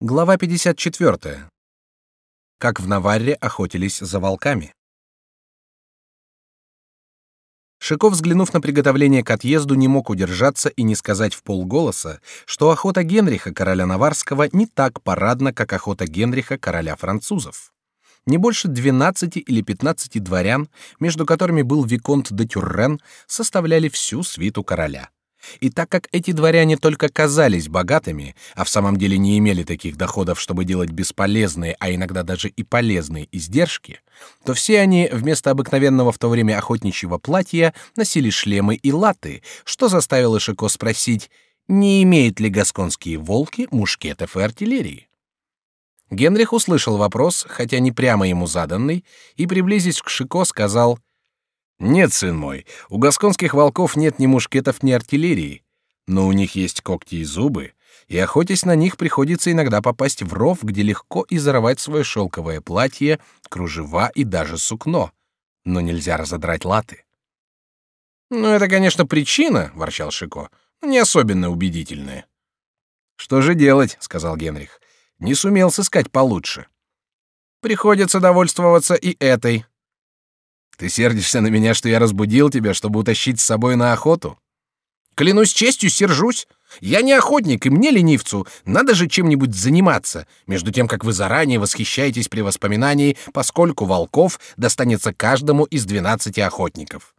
Глава 54. Как в Наварре охотились за волками. Шиков, взглянув на приготовление к отъезду, не мог удержаться и не сказать в полголоса, что охота Генриха, короля Наварского, не так парадна, как охота Генриха, короля французов. Не больше 12 или 15 дворян, между которыми был виконт де Тюррен, составляли всю свиту короля. И так как эти дворяне только казались богатыми, а в самом деле не имели таких доходов, чтобы делать бесполезные, а иногда даже и полезные издержки, то все они вместо обыкновенного в то время охотничьего платья носили шлемы и латы, что заставило Шико спросить, не имеют ли гасконские волки мушкетов и артиллерии. Генрих услышал вопрос, хотя не прямо ему заданный, и, приблизясь к Шико, сказал — нет, сын мой, у гасконских волков нет ни мушкетов, ни артиллерии, но у них есть когти и зубы, и охотясь на них приходится иногда попасть в ров, где легко изорвать свое шелковое платье, кружева и даже сукно, но нельзя разодрать латы. Ну это, конечно, причина, ворчал Шико, не особенно убедительная. Что же делать, сказал Генрих. Не сумел сыскать получше. Приходится довольствоваться и этой. Ты сердишься на меня, что я разбудил тебя, чтобы утащить с собой на охоту? Клянусь честью, сержусь. Я не охотник, и мне, ленивцу, надо же чем-нибудь заниматься, между тем, как вы заранее восхищаетесь при воспоминании, поскольку волков достанется каждому из двенадцати охотников.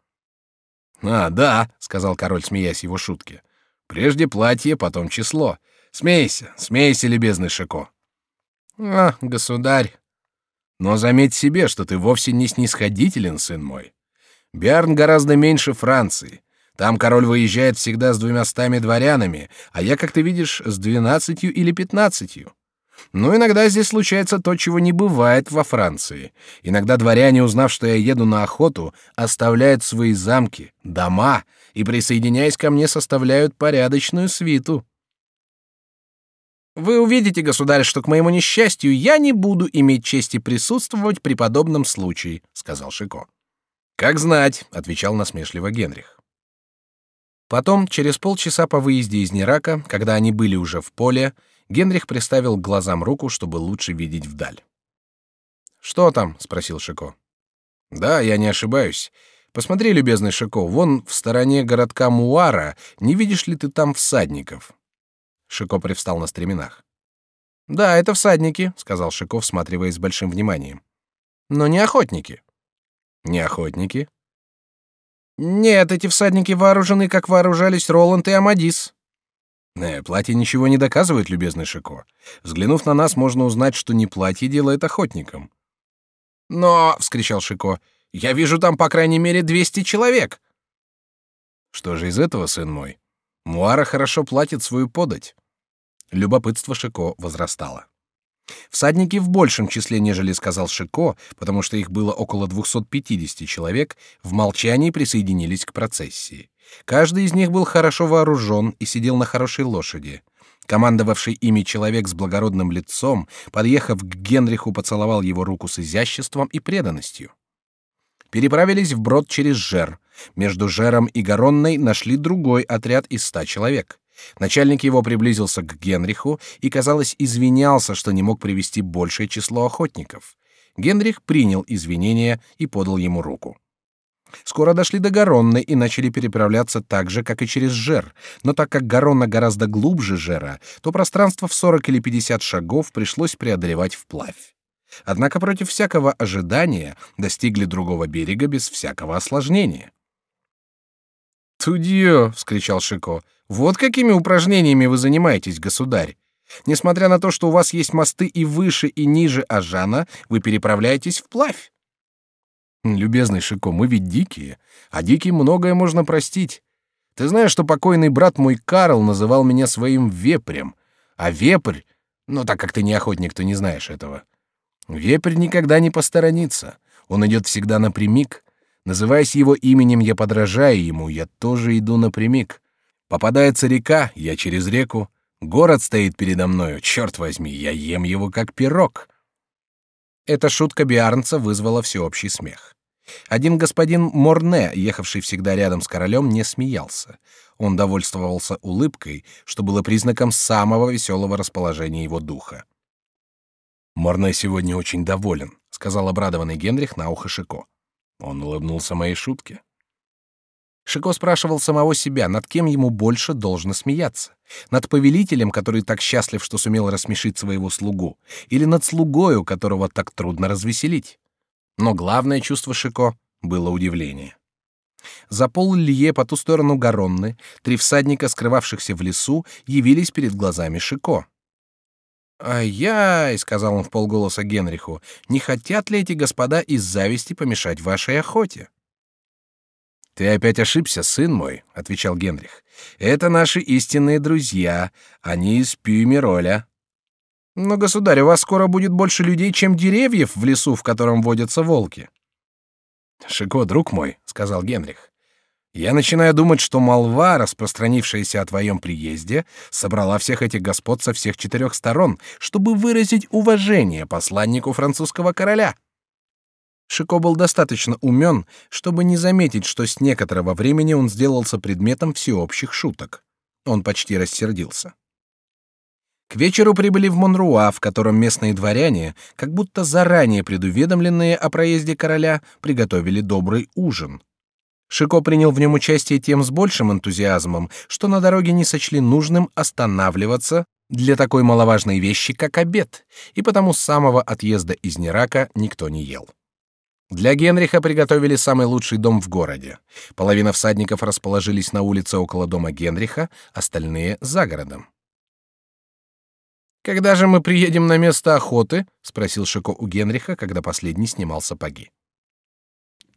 «А, да», — сказал король, смеясь его шутке. «Прежде платье, потом число. Смейся, смейся, любезный Шико». «А, государь, но заметь себе, что ты вовсе не снисходителен, сын мой. Биарн гораздо меньше Франции. Там король выезжает всегда с двумястами дворянами, а я, как ты видишь, с двенадцатью или пятнадцатью. Но иногда здесь случается то, чего не бывает во Франции. Иногда дворяне, узнав, что я еду на охоту, оставляют свои замки, дома и, присоединяясь ко мне, составляют порядочную свиту. Вы увидите, государь, что к моему несчастью я не буду иметь чести присутствовать при подобном случае, сказал Шико. Как знать, отвечал насмешливо Генрих. Потом, через полчаса по выезде из Нерака, когда они были уже в поле, Генрих приставил к глазам руку, чтобы лучше видеть вдаль. Что там? спросил Шико. Да, я не ошибаюсь. Посмотри, любезный Шико, вон в стороне городка Муара, не видишь ли ты там всадников? Шико привстал на стременах. Да, это всадники, сказал Шико, всматриваясь с большим вниманием. Но не охотники. Не охотники? Нет, эти всадники вооружены, как вооружались Роланд и Амадис. Не, платье ничего не доказывает, любезный Шико. Взглянув на нас, можно узнать, что не платье делает охотником. Но, вскричал Шико, я вижу там по крайней мере двести человек. Что же из этого, сын мой? Муара хорошо платит свою подать. Любопытство Шико возрастало. Всадники в большем числе, нежели сказал Шико, потому что их было около 250 человек, в молчании присоединились к процессии. Каждый из них был хорошо вооружен и сидел на хорошей лошади. Командовавший ими человек с благородным лицом, подъехав к Генриху, поцеловал его руку с изяществом и преданностью. Переправились вброд через Жер. Между Жером и Гаронной нашли другой отряд из ста человек. Начальник его приблизился к Генриху и, казалось, извинялся, что не мог привести большее число охотников. Генрих принял извинения и подал ему руку. Скоро дошли до Гаронны и начали переправляться так же, как и через Жер, но так как Гаронна гораздо глубже Жера, то пространство в 40 или 50 шагов пришлось преодолевать вплавь. Однако против всякого ожидания достигли другого берега без всякого осложнения. «Тудье!» — вскричал Шико. «Вот какими упражнениями вы занимаетесь, государь! Несмотря на то, что у вас есть мосты и выше, и ниже Ажана, вы переправляетесь вплавь!» «Любезный Шико, мы ведь дикие, а диким многое можно простить. Ты знаешь, что покойный брат мой Карл называл меня своим вепрем, а вепрь... Ну, так как ты не охотник, то не знаешь этого. Вепрь никогда не посторонится, он идет всегда напрямик, Называясь его именем, я подражаю ему, я тоже иду напрямик. Попадается река, я через реку. Город стоит передо мною, черт возьми, я ем его как пирог. Эта шутка Биарнца вызвала всеобщий смех. Один господин Морне, ехавший всегда рядом с королем, не смеялся. Он довольствовался улыбкой, что было признаком самого веселого расположения его духа. «Морне сегодня очень доволен», — сказал обрадованный Генрих на ухо Шико. Он улыбнулся моей шутке. Шико спрашивал самого себя, над кем ему больше должно смеяться. Над повелителем, который так счастлив, что сумел рассмешить своего слугу, или над слугою, которого так трудно развеселить. Но главное чувство Шико было удивление. За пол лье по ту сторону Гаронны три всадника, скрывавшихся в лесу, явились перед глазами Шико. «Ай-яй», — сказал он в полголоса Генриху, — «не хотят ли эти господа из зависти помешать вашей охоте?» Ты опять ошибся, сын мой, отвечал Генрих. Это наши истинные друзья, они из Пюмероля. Но государь, у вас скоро будет больше людей, чем деревьев в лесу, в котором водятся волки. Шико, друг мой, сказал Генрих. Я начинаю думать, что молва, распространившаяся о твоем приезде, собрала всех этих господ со всех четырех сторон, чтобы выразить уважение посланнику французского короля. Шико был достаточно умен, чтобы не заметить, что с некоторого времени он сделался предметом всеобщих шуток. Он почти рассердился. К вечеру прибыли в Монруа, в котором местные дворяне, как будто заранее предуведомленные о проезде короля, приготовили добрый ужин. Шико принял в нем участие тем с большим энтузиазмом, что на дороге не сочли нужным останавливаться для такой маловажной вещи, как обед, и потому с самого отъезда из Нерака никто не ел. Для Генриха приготовили самый лучший дом в городе. Половина всадников расположились на улице около дома Генриха, остальные за городом. Когда же мы приедем на место охоты? спросил Шико у Генриха, когда последний снимал сапоги.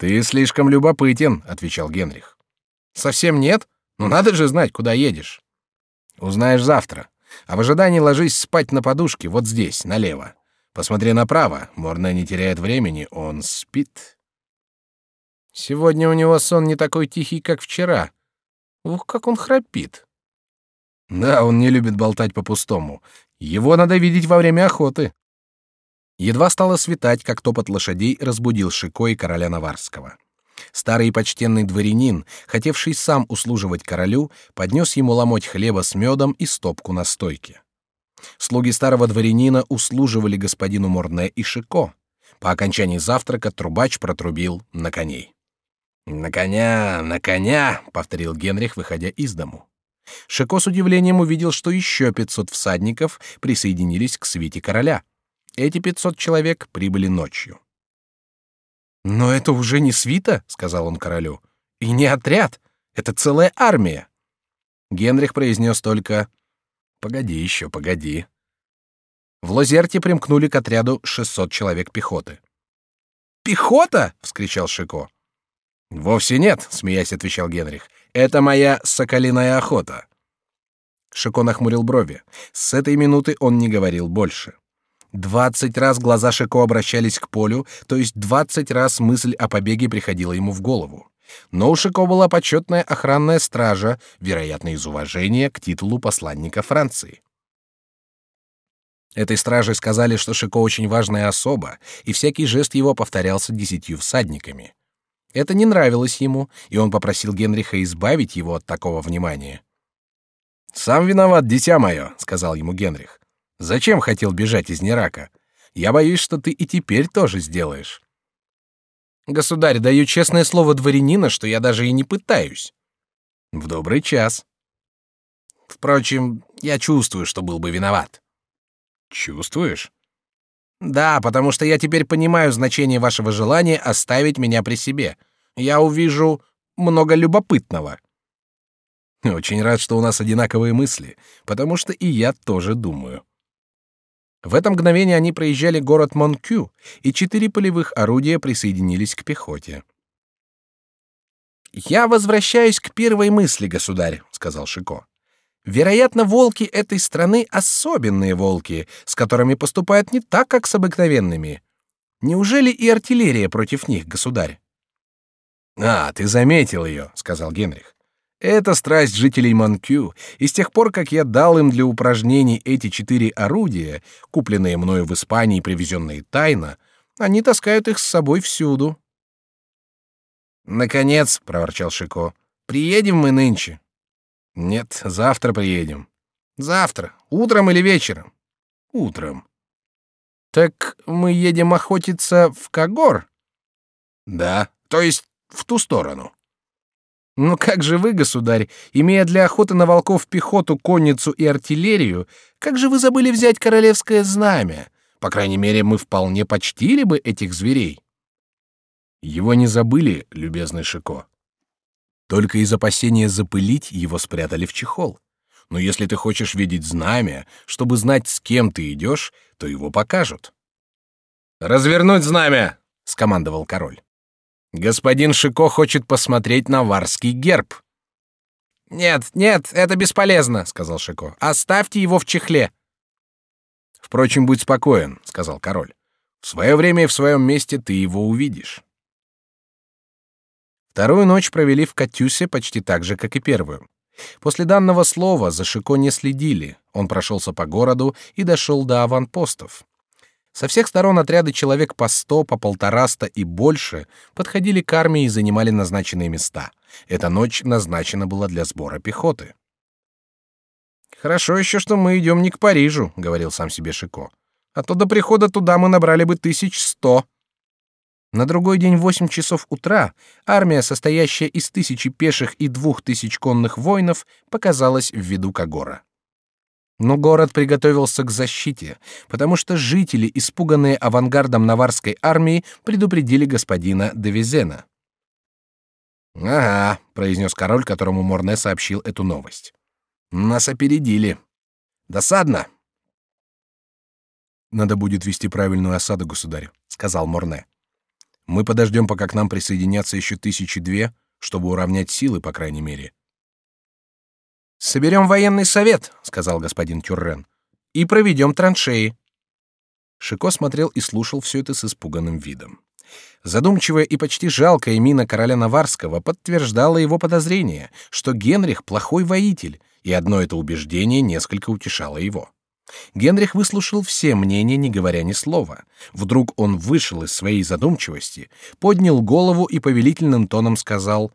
Ты слишком любопытен, отвечал Генрих. Совсем нет? Ну надо же знать, куда едешь. Узнаешь завтра. А в ожидании ложись спать на подушке вот здесь, налево. Посмотри направо, Морне не теряет времени, он спит. Сегодня у него сон не такой тихий, как вчера. Ух, как он храпит. Да, он не любит болтать по-пустому. Его надо видеть во время охоты. Едва стало светать, как топот лошадей разбудил Шико и короля Наварского. Старый почтенный дворянин, хотевший сам услуживать королю, поднес ему ломоть хлеба с медом и стопку настойки. Слуги старого дворянина услуживали господину Морне и Шико. По окончании завтрака трубач протрубил на коней. «На коня, на коня!» — повторил Генрих, выходя из дому. Шико с удивлением увидел, что еще пятьсот всадников присоединились к свите короля. Эти пятьсот человек прибыли ночью. «Но это уже не свита», — сказал он королю, — «и не отряд. Это целая армия». Генрих произнес только Погоди еще, погоди. В Лозерте примкнули к отряду 600 человек пехоты. Пехота! – вскричал Шико. Вовсе нет, смеясь, отвечал Генрих. Это моя соколиная охота. Шико нахмурил брови. С этой минуты он не говорил больше. Двадцать раз глаза Шико обращались к полю, то есть двадцать раз мысль о побеге приходила ему в голову. Но у Шико была почетная охранная стража, вероятно, из уважения к титулу посланника Франции. Этой страже сказали, что Шико очень важная особа, и всякий жест его повторялся десятью всадниками. Это не нравилось ему, и он попросил Генриха избавить его от такого внимания. «Сам виноват, дитя мое», — сказал ему Генрих. «Зачем хотел бежать из Нерака? Я боюсь, что ты и теперь тоже сделаешь». Государь, даю честное слово дворянина, что я даже и не пытаюсь. В добрый час. Впрочем, я чувствую, что был бы виноват. Чувствуешь? Да, потому что я теперь понимаю значение вашего желания оставить меня при себе. Я увижу много любопытного. Очень рад, что у нас одинаковые мысли, потому что и я тоже думаю. В это мгновение они проезжали город Монкю, и четыре полевых орудия присоединились к пехоте. «Я возвращаюсь к первой мысли, государь», — сказал Шико. «Вероятно, волки этой страны — особенные волки, с которыми поступают не так, как с обыкновенными. Неужели и артиллерия против них, государь?» «А, ты заметил ее», — сказал Генрих. Это страсть жителей Манкю, и с тех пор, как я дал им для упражнений эти четыре орудия, купленные мною в Испании и привезенные тайно, они таскают их с собой всюду. Наконец, проворчал Шико. Приедем мы нынче. Нет, завтра приедем. Завтра, утром или вечером? Утром. Так мы едем охотиться в Кагор? Да, то есть в ту сторону. Ну как же вы, государь, имея для охоты на волков пехоту, конницу и артиллерию, как же вы забыли взять королевское знамя? По крайней мере, мы вполне почтили бы этих зверей. Его не забыли, любезный Шико. Только из опасения запылить его спрятали в чехол. Но если ты хочешь видеть знамя, чтобы знать, с кем ты идешь, то его покажут. Развернуть знамя, скомандовал король. Господин Шико хочет посмотреть на варский герб. Нет, нет, это бесполезно, сказал Шико. Оставьте его в чехле. Впрочем, будь спокоен, сказал король. В свое время и в своем месте ты его увидишь. Вторую ночь провели в Катюсе почти так же, как и первую. После данного слова за Шико не следили. Он прошелся по городу и дошел до аванпостов. Со всех сторон отряды человек по сто, по полтораста и больше подходили к армии и занимали назначенные места. Эта ночь назначена была для сбора пехоты. Хорошо еще, что мы идем не к Парижу, говорил сам себе Шико. А то до прихода туда мы набрали бы тысяч сто. На другой день в восемь часов утра армия, состоящая из тысячи пеших и двух тысяч конных воинов, показалась в виду Кагора. Но город приготовился к защите, потому что жители, испуганные авангардом наварской армии, предупредили господина Девизена. «Ага», — произнес король, которому Морне сообщил эту новость. «Нас опередили. Досадно». «Надо будет вести правильную осаду, государь», — сказал Морне. «Мы подождем, пока к нам присоединятся еще тысячи две, чтобы уравнять силы, по крайней мере. Соберем военный совет, сказал господин Тюррен, и проведем траншеи. Шико смотрел и слушал все это с испуганным видом. Задумчивая и почти жалкая мина короля Наварского подтверждала его подозрение, что Генрих плохой воитель, и одно это убеждение несколько утешало его. Генрих выслушал все мнения, не говоря ни слова. Вдруг он вышел из своей задумчивости, поднял голову и повелительным тоном сказал: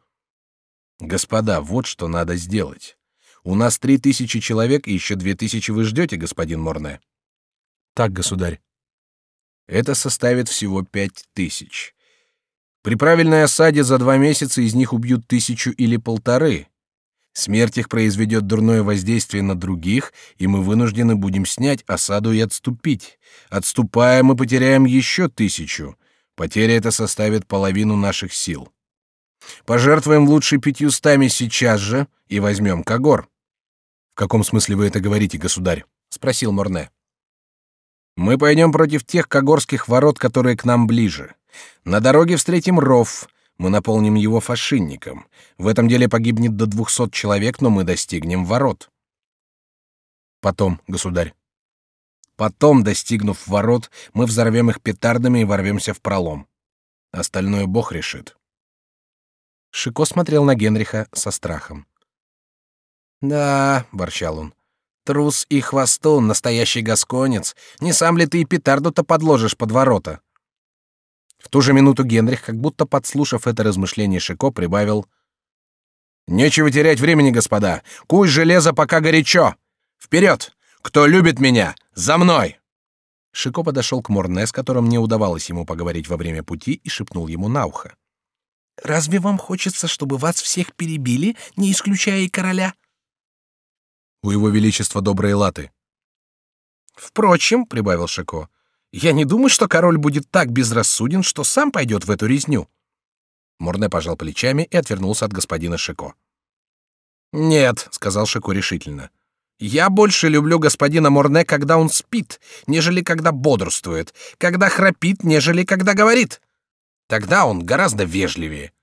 "Господа, вот что надо сделать. У нас три тысячи человек и еще две тысячи вы ждете, господин Морне. Так, государь. Это составит всего пять тысяч. При правильной осаде за два месяца из них убьют тысячу или полторы. Смерть их произведет дурное воздействие на других, и мы вынуждены будем снять осаду и отступить. Отступая, мы потеряем еще тысячу. Потеря эта составит половину наших сил. Пожертвуем лучше пятьюстами сейчас же и возьмем Кагор каком смысле вы это говорите, государь? спросил Морне. Мы пойдем против тех когорских ворот, которые к нам ближе. На дороге встретим ров. Мы наполним его фашинником. В этом деле погибнет до двухсот человек, но мы достигнем ворот. Потом, государь. Потом, достигнув ворот, мы взорвем их петардами и ворвемся в пролом. Остальное Бог решит. Шико смотрел на Генриха со страхом. Да, ворчал он. Трус и хвостун, настоящий гасконец. Не сам ли ты и петарду-то подложишь под ворота? В ту же минуту Генрих, как будто подслушав это размышление Шико, прибавил: Нечего терять времени, господа. Куй железо, пока горячо. Вперед! Кто любит меня, за мной! Шико подошел к Морне, с которым не удавалось ему поговорить во время пути, и шепнул ему на ухо: Разве вам хочется, чтобы вас всех перебили, не исключая и короля? У его величества добрые латы. Впрочем, прибавил Шико, я не думаю, что король будет так безрассуден, что сам пойдет в эту резню. Морне пожал плечами и отвернулся от господина Шико. Нет, сказал Шико решительно. Я больше люблю господина Морне, когда он спит, нежели когда бодрствует, когда храпит, нежели когда говорит. Тогда он гораздо вежливее.